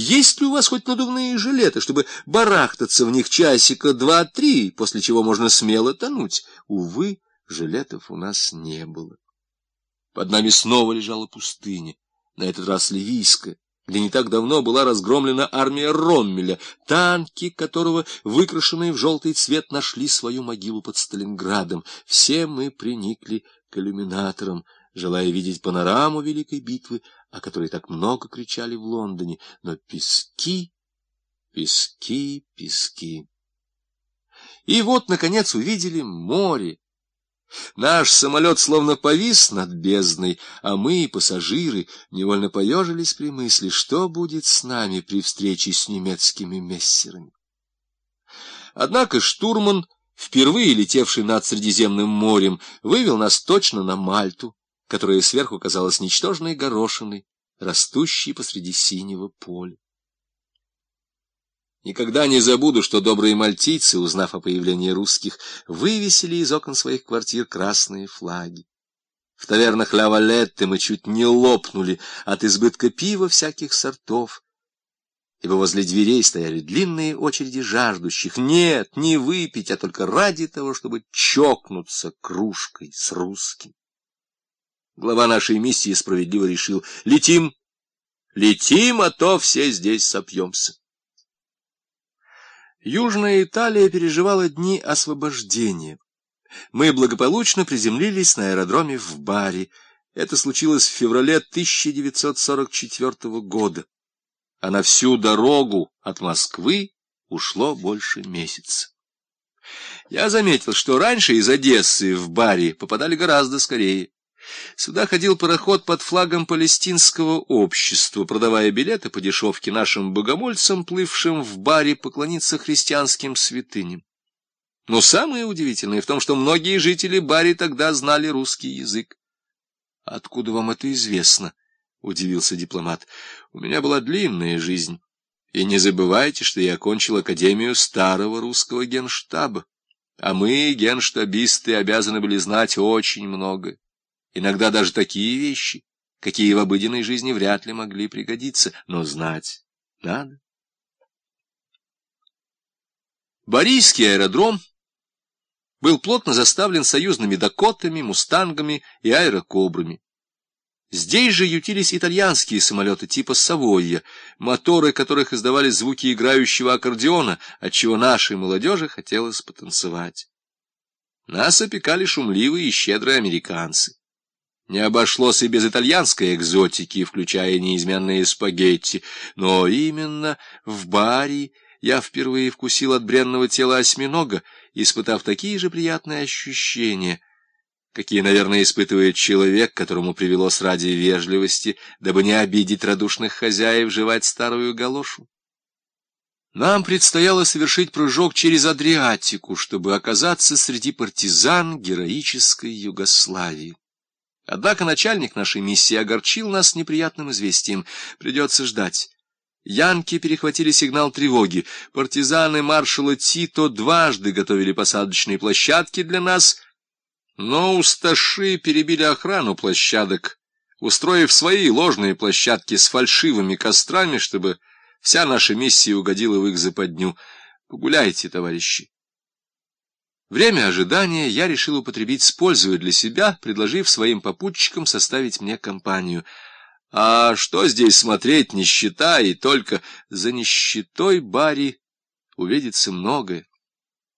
Есть ли у вас хоть надувные жилеты, чтобы барахтаться в них часика два-три, после чего можно смело тонуть? Увы, жилетов у нас не было. Под нами снова лежала пустыня, на этот раз ливийская, где не так давно была разгромлена армия Роммеля, танки которого, выкрашенные в желтый цвет, нашли свою могилу под Сталинградом. Все мы приникли к иллюминаторам, желая видеть панораму Великой битвы, о которой так много кричали в Лондоне, но пески, пески, пески. И вот, наконец, увидели море. Наш самолет словно повис над бездной, а мы, пассажиры, невольно поежились при мысли, что будет с нами при встрече с немецкими мессерами. Однако штурман, впервые летевший над Средиземным морем, вывел нас точно на Мальту, которая сверху казалась ничтожной горошиной, растущей посреди синего поля. Никогда не забуду, что добрые мальтийцы, узнав о появлении русских, вывесили из окон своих квартир красные флаги. В тавернах Ля мы чуть не лопнули от избытка пива всяких сортов, ибо возле дверей стояли длинные очереди жаждущих. Нет, не выпить, а только ради того, чтобы чокнуться кружкой с русским. Глава нашей миссии справедливо решил, летим, летим, а то все здесь сопьемся. Южная Италия переживала дни освобождения. Мы благополучно приземлились на аэродроме в Бари. Это случилось в феврале 1944 года. А на всю дорогу от Москвы ушло больше месяца. Я заметил, что раньше из Одессы в Бари попадали гораздо скорее. Сюда ходил пароход под флагом палестинского общества, продавая билеты по дешевке нашим богомольцам, плывшим в баре поклониться христианским святыням. Но самое удивительное в том, что многие жители Бари тогда знали русский язык. — Откуда вам это известно? — удивился дипломат. — У меня была длинная жизнь. И не забывайте, что я окончил Академию старого русского генштаба. А мы, генштабисты, обязаны были знать очень много иногда даже такие вещи, какие в обыденной жизни вряд ли могли пригодиться, но знать надо. Борийский аэродром был плотно заставлен союзными дакотами, мустангами и аэрокобрами. Здесь же ютились итальянские самолеты типа «Савойя», моторы которых издавали звуки играющего аккордеона, отчего нашей молодежи хотелось потанцевать. Нас опекали шумливые и щедрые американцы. Не обошлось и без итальянской экзотики, включая неизменные спагетти, но именно в баре я впервые вкусил от бренного тела осьминога, испытав такие же приятные ощущения, какие, наверное, испытывает человек, которому привелось ради вежливости, дабы не обидеть радушных хозяев, жевать старую галошу. Нам предстояло совершить прыжок через Адриатику, чтобы оказаться среди партизан героической Югославии. Однако начальник нашей миссии огорчил нас неприятным известием. Придется ждать. Янки перехватили сигнал тревоги. Партизаны маршала Тито дважды готовили посадочные площадки для нас, но усташи перебили охрану площадок, устроив свои ложные площадки с фальшивыми кострами, чтобы вся наша миссия угодила в их западню. Погуляйте, товарищи. Время ожидания я решил употребить с пользой для себя, предложив своим попутчикам составить мне компанию. А что здесь смотреть, нищета, и только за нищетой Барри увидится многое.